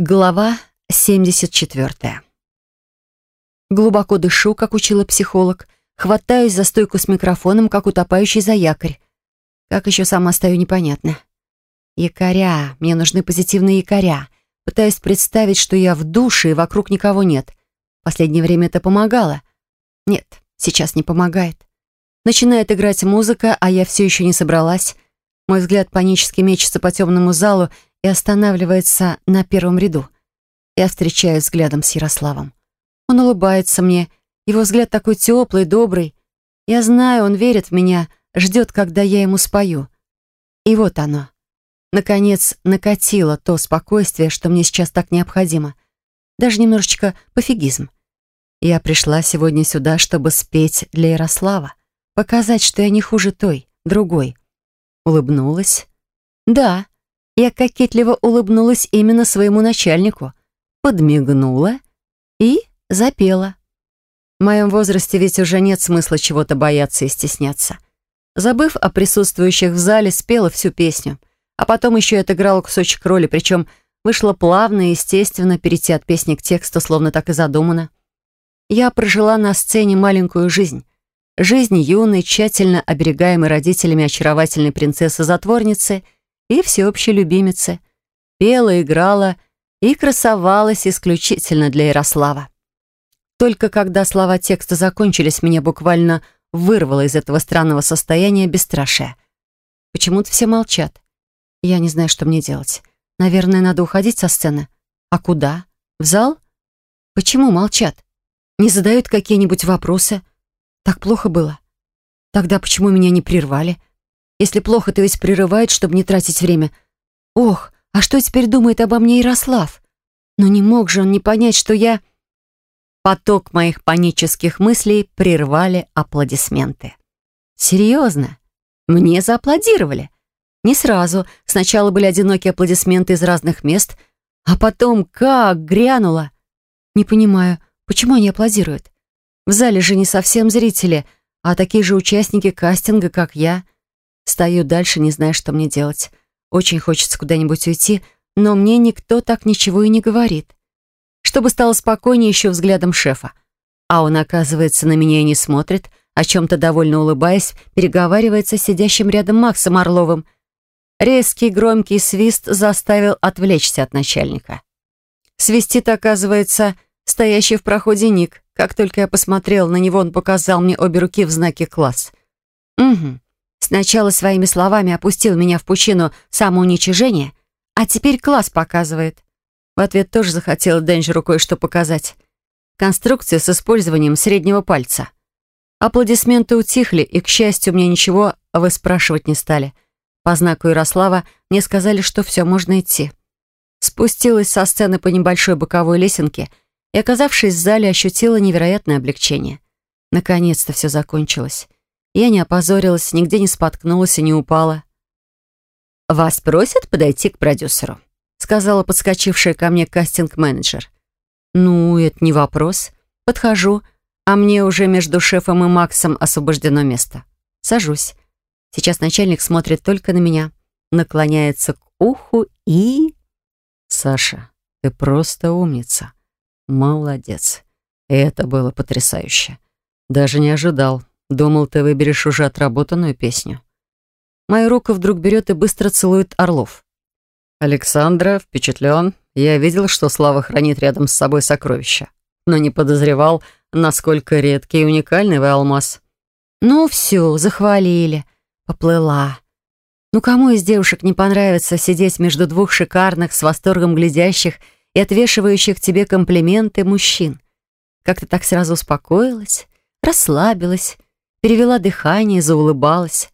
Глава 74. Глубоко дышу, как учила психолог, хватаюсь за стойку с микрофоном, как утопающий за якорь. Как еще сама стою, непонятно. Якоря, мне нужны позитивные якоря. Пытаюсь представить, что я в душе и вокруг никого нет. Последнее время это помогало. Нет, сейчас не помогает. Начинает играть музыка, а я все еще не собралась. Мой взгляд панически мечется по темному залу и останавливается на первом ряду. Я встречаюсь взглядом с Ярославом. Он улыбается мне, его взгляд такой теплый, добрый. Я знаю, он верит в меня, ждет, когда я ему спою. И вот оно. Наконец, накатило то спокойствие, что мне сейчас так необходимо. Даже немножечко пофигизм. Я пришла сегодня сюда, чтобы спеть для Ярослава, показать, что я не хуже той, другой. Улыбнулась. Да, я кокетливо улыбнулась именно своему начальнику, подмигнула и запела. В моем возрасте ведь уже нет смысла чего-то бояться и стесняться. Забыв о присутствующих в зале, спела всю песню. А потом еще и отыграла кусочек роли, причем вышло плавно и естественно перейти от песни к тексту, словно так и задумано. Я прожила на сцене маленькую жизнь. Жизнь юной, тщательно оберегаемой родителями очаровательной принцессы-затворницы — и всеобщей любимицы. Пела, играла и красовалась исключительно для Ярослава. Только когда слова текста закончились, меня буквально вырвало из этого странного состояния бесстрашия. Почему-то все молчат. Я не знаю, что мне делать. Наверное, надо уходить со сцены. А куда? В зал? Почему молчат? Не задают какие-нибудь вопросы? Так плохо было. Тогда почему меня не прервали? Если плохо, то ведь прерывает, чтобы не тратить время. Ох, а что теперь думает обо мне Ярослав? Но не мог же он не понять, что я... Поток моих панических мыслей прервали аплодисменты. Серьезно? Мне зааплодировали. Не сразу. Сначала были одинокие аплодисменты из разных мест, а потом как грянуло. Не понимаю, почему они аплодируют? В зале же не совсем зрители, а такие же участники кастинга, как я. Стою дальше, не зная, что мне делать. Очень хочется куда-нибудь уйти, но мне никто так ничего и не говорит. Чтобы стало спокойнее еще взглядом шефа. А он, оказывается, на меня и не смотрит, о чем-то довольно улыбаясь, переговаривается с сидящим рядом Максом Орловым. Резкий громкий свист заставил отвлечься от начальника. Свистит, оказывается, стоящий в проходе Ник. Как только я посмотрел на него, он показал мне обе руки в знаке «класс». «Угу. Сначала своими словами опустил меня в пучину самоуничижения, а теперь класс показывает. В ответ тоже захотела Денджеру кое-что показать. Конструкцию с использованием среднего пальца. Аплодисменты утихли, и, к счастью, мне ничего выспрашивать не стали. По знаку Ярослава мне сказали, что все, можно идти. Спустилась со сцены по небольшой боковой лесенке и, оказавшись в зале, ощутила невероятное облегчение. Наконец-то все закончилось. Я не опозорилась, нигде не споткнулась и не упала. «Вас просят подойти к продюсеру», сказала подскочившая ко мне кастинг-менеджер. «Ну, это не вопрос. Подхожу, а мне уже между шефом и Максом освобождено место. Сажусь. Сейчас начальник смотрит только на меня, наклоняется к уху и... «Саша, ты просто умница. Молодец. Это было потрясающе. Даже не ожидал. Думал, ты выберешь уже отработанную песню. Мою руку вдруг берет и быстро целует Орлов. Александра впечатлен. Я видел, что Слава хранит рядом с собой сокровища, но не подозревал, насколько редкий и уникальный вы алмаз. Ну все, захвалили. Поплыла. Ну кому из девушек не понравится сидеть между двух шикарных, с восторгом глядящих и отвешивающих тебе комплименты мужчин? Как-то так сразу успокоилась, расслабилась Перевела дыхание, заулыбалась.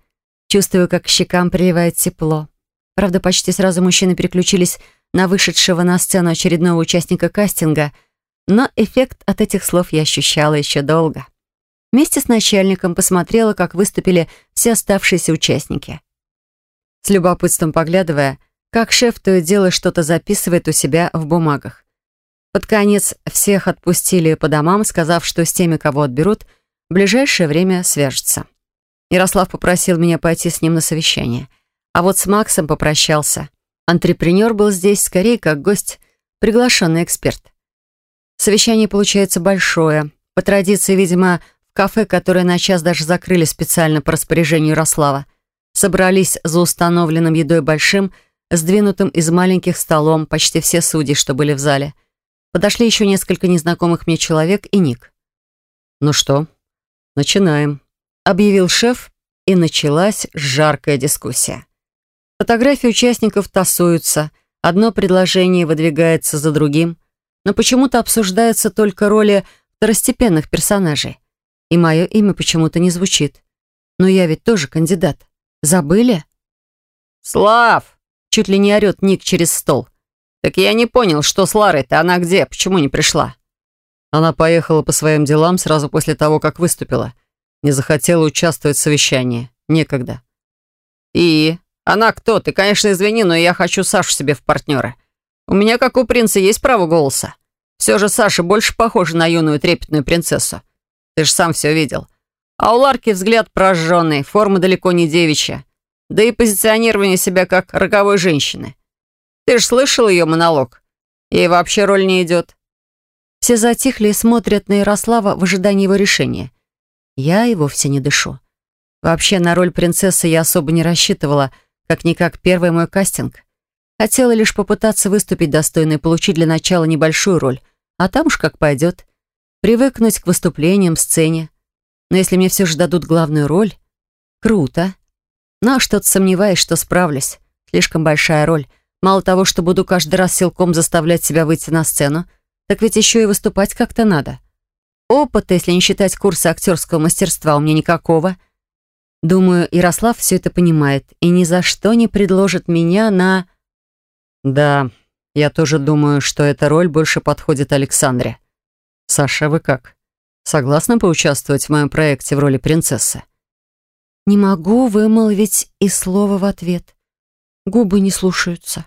Чувствую, как щекам приливает тепло. Правда, почти сразу мужчины переключились на вышедшего на сцену очередного участника кастинга, но эффект от этих слов я ощущала еще долго. Вместе с начальником посмотрела, как выступили все оставшиеся участники. С любопытством поглядывая, как шеф то и дело что-то записывает у себя в бумагах. Под конец всех отпустили по домам, сказав, что с теми, кого отберут – в ближайшее время свяжется. Ярослав попросил меня пойти с ним на совещание. А вот с Максом попрощался. Антрепренер был здесь скорее как гость, приглашенный эксперт. Совещание получается большое. По традиции, видимо, в кафе, которое на час даже закрыли специально по распоряжению Ярослава. Собрались за установленным едой большим, сдвинутым из маленьких столом почти все судьи, что были в зале. Подошли еще несколько незнакомых мне человек и Ник. «Ну что, начинаем», — объявил шеф, и началась жаркая дискуссия. Фотографии участников тасуются, одно предложение выдвигается за другим, но почему-то обсуждаются только роли второстепенных персонажей. И мое имя почему-то не звучит. Но я ведь тоже кандидат. Забыли? «Слав!» — чуть ли не орет Ник через стол. «Так я не понял, что с Ларой-то? Она где? Почему не пришла?» Она поехала по своим делам сразу после того, как выступила. Не захотела участвовать в совещании. Некогда. «И? Она кто? Ты, конечно, извини, но я хочу Сашу себе в партнеры. У меня, как у принца, есть право голоса. Все же Саша больше похожа на юную трепетную принцессу. Ты же сам все видел. А у Ларки взгляд прожженный, форма далеко не девичья. Да и позиционирование себя как роковой женщины. Ты же слышал ее монолог? Ей вообще роль не идет. Все затихли и смотрят на Ярослава в ожидании его решения. Я и вовсе не дышу. Вообще, на роль принцессы я особо не рассчитывала, как-никак первый мой кастинг. Хотела лишь попытаться выступить достойно и получить для начала небольшую роль, а там уж как пойдет. Привыкнуть к выступлениям, сцене. Но если мне все же дадут главную роль, круто. Но что-то сомневаюсь, что справлюсь. Слишком большая роль. Мало того, что буду каждый раз силком заставлять себя выйти на сцену, так ведь еще и выступать как-то надо. Опыта, если не считать курса актерского мастерства, у меня никакого. Думаю, Ярослав все это понимает и ни за что не предложит меня на... Да, я тоже думаю, что эта роль больше подходит Александре. Саша, вы как? Согласны поучаствовать в моем проекте в роли принцессы? Не могу вымолвить и слова в ответ. Губы не слушаются.